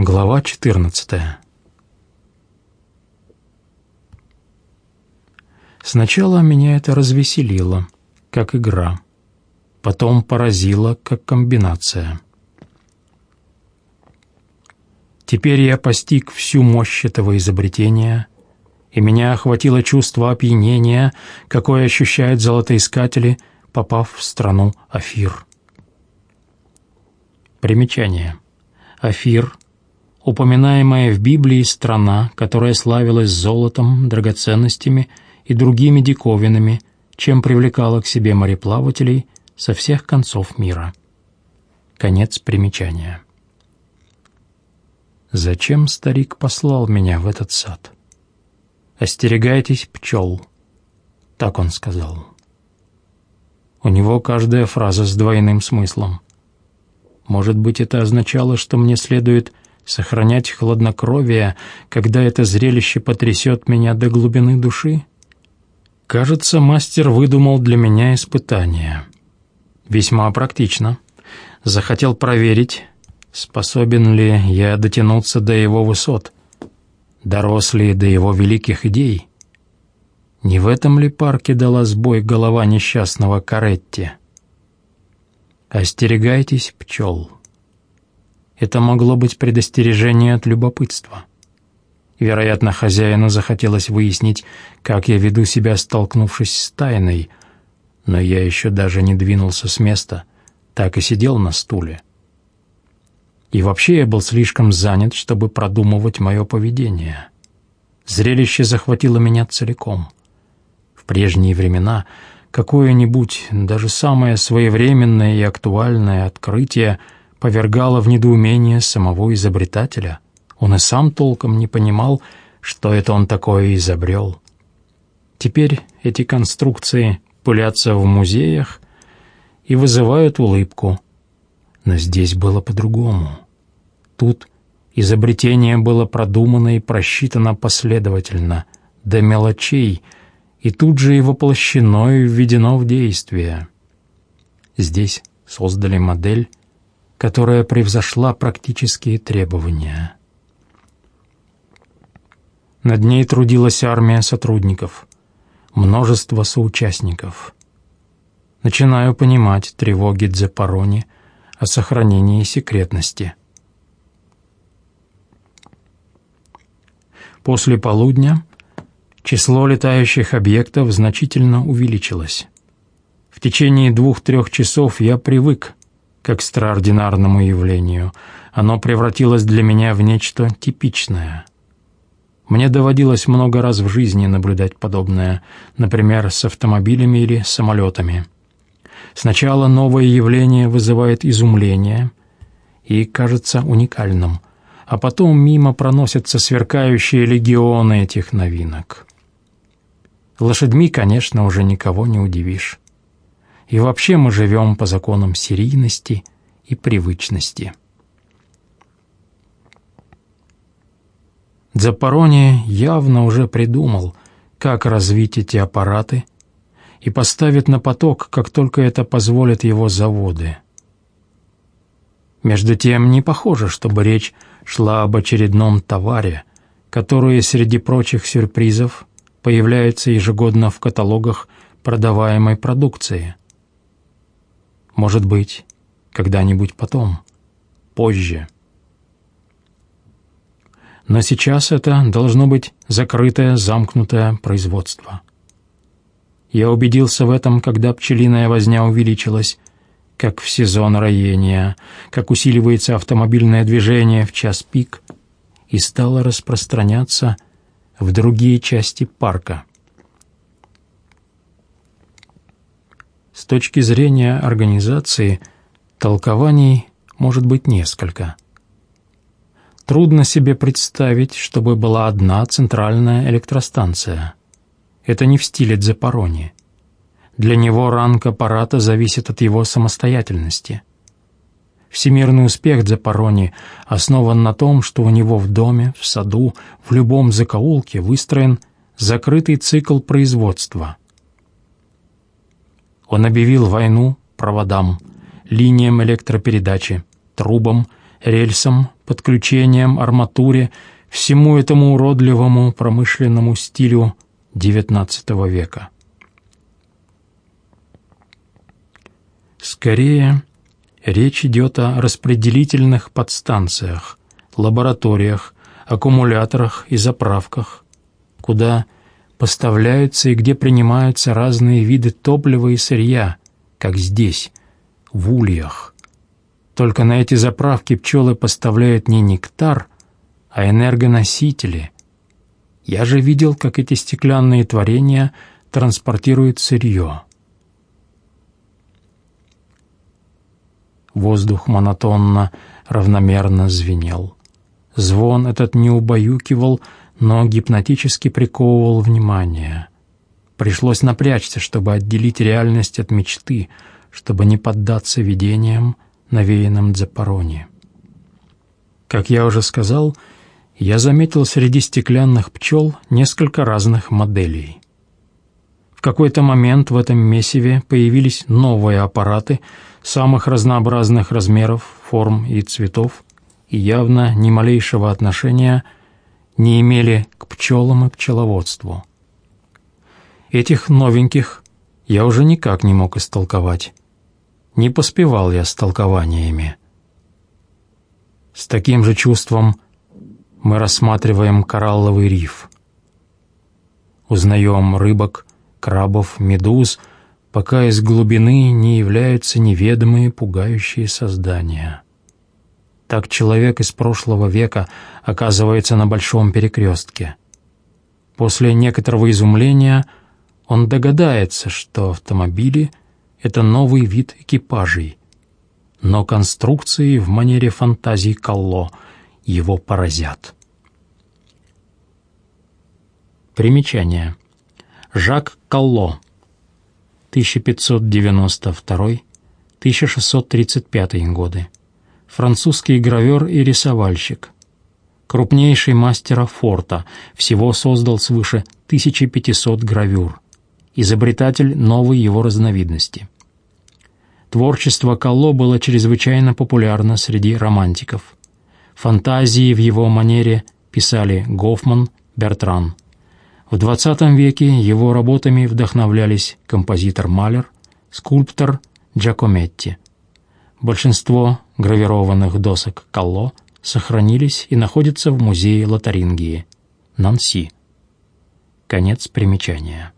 Глава 14 Сначала меня это развеселило, как игра, потом поразило, как комбинация. Теперь я постиг всю мощь этого изобретения, и меня охватило чувство опьянения, какое ощущают золотоискатели, попав в страну Афир. Примечание. Афир — упоминаемая в Библии страна, которая славилась золотом, драгоценностями и другими диковинами, чем привлекала к себе мореплавателей со всех концов мира. Конец примечания. Зачем старик послал меня в этот сад? «Остерегайтесь пчел», — так он сказал. У него каждая фраза с двойным смыслом. Может быть, это означало, что мне следует сохранять хладнокровие, когда это зрелище потрясет меня до глубины души? Кажется, мастер выдумал для меня испытание. Весьма практично. Захотел проверить, способен ли я дотянуться до его высот, дорос ли до его великих идей. Не в этом ли парке дала сбой голова несчастного Каретти? Остерегайтесь пчел. Это могло быть предостережение от любопытства. Вероятно, хозяину захотелось выяснить, как я веду себя, столкнувшись с тайной, но я еще даже не двинулся с места, так и сидел на стуле. И вообще я был слишком занят, чтобы продумывать мое поведение. Зрелище захватило меня целиком. В прежние времена какое-нибудь, даже самое своевременное и актуальное открытие — повергало в недоумение самого изобретателя. Он и сам толком не понимал, что это он такое изобрел. Теперь эти конструкции пылятся в музеях и вызывают улыбку. Но здесь было по-другому. Тут изобретение было продумано и просчитано последовательно, до мелочей, и тут же и воплощено и введено в действие. Здесь создали модель, которая превзошла практические требования. Над ней трудилась армия сотрудников, множество соучастников. Начинаю понимать тревоги Дзепарони о сохранении секретности. После полудня число летающих объектов значительно увеличилось. В течение двух-трех часов я привык к экстраординарному явлению. Оно превратилось для меня в нечто типичное. Мне доводилось много раз в жизни наблюдать подобное, например, с автомобилями или самолетами. Сначала новое явление вызывает изумление и кажется уникальным, а потом мимо проносятся сверкающие легионы этих новинок. Лошадьми, конечно, уже никого не удивишь. И вообще мы живем по законам серийности и привычности. Дзапарони явно уже придумал, как развить эти аппараты и поставит на поток, как только это позволят его заводы. Между тем, не похоже, чтобы речь шла об очередном товаре, который среди прочих сюрпризов появляется ежегодно в каталогах продаваемой продукции – может быть, когда-нибудь потом, позже. Но сейчас это должно быть закрытое, замкнутое производство. Я убедился в этом, когда пчелиная возня увеличилась, как в сезон роения, как усиливается автомобильное движение в час пик и стало распространяться в другие части парка. С точки зрения организации, толкований может быть несколько. Трудно себе представить, чтобы была одна центральная электростанция. Это не в стиле Дзепарони. Для него ранг аппарата зависит от его самостоятельности. Всемирный успех Дзепарони основан на том, что у него в доме, в саду, в любом закоулке выстроен закрытый цикл производства – он объявил войну проводам, линиям электропередачи, трубам, рельсам, подключениям, арматуре, всему этому уродливому промышленному стилю XIX века. Скорее, речь идет о распределительных подстанциях, лабораториях, аккумуляторах и заправках, куда поставляются и где принимаются разные виды топлива и сырья, как здесь, в ульях. Только на эти заправки пчелы поставляют не нектар, а энергоносители. Я же видел, как эти стеклянные творения транспортируют сырье. Воздух монотонно, равномерно звенел. Звон этот не убаюкивал, но гипнотически приковывал внимание. Пришлось напрячься, чтобы отделить реальность от мечты, чтобы не поддаться видениям, навеянным Дзапарони. Как я уже сказал, я заметил среди стеклянных пчел несколько разных моделей. В какой-то момент в этом месиве появились новые аппараты самых разнообразных размеров, форм и цветов, и явно ни малейшего отношения не имели к пчелам и пчеловодству. Этих новеньких я уже никак не мог истолковать. Не поспевал я с толкованиями. С таким же чувством мы рассматриваем коралловый риф. Узнаем рыбок, крабов, медуз, пока из глубины не являются неведомые пугающие создания. Так человек из прошлого века оказывается на большом перекрестке. После некоторого изумления он догадается, что автомобили — это новый вид экипажей, но конструкции в манере фантазий Калло его поразят. Примечание. Жак Калло, 1592-1635 годы французский гравер и рисовальщик. Крупнейший мастера форта, всего создал свыше 1500 гравюр. Изобретатель новой его разновидности. Творчество Калло было чрезвычайно популярно среди романтиков. Фантазии в его манере писали Гофман, Бертран. В XX веке его работами вдохновлялись композитор Малер, скульптор Джакометти. Большинство гравированных досок Калло сохранились и находятся в музее Лотарингии, Нанси. Конец примечания.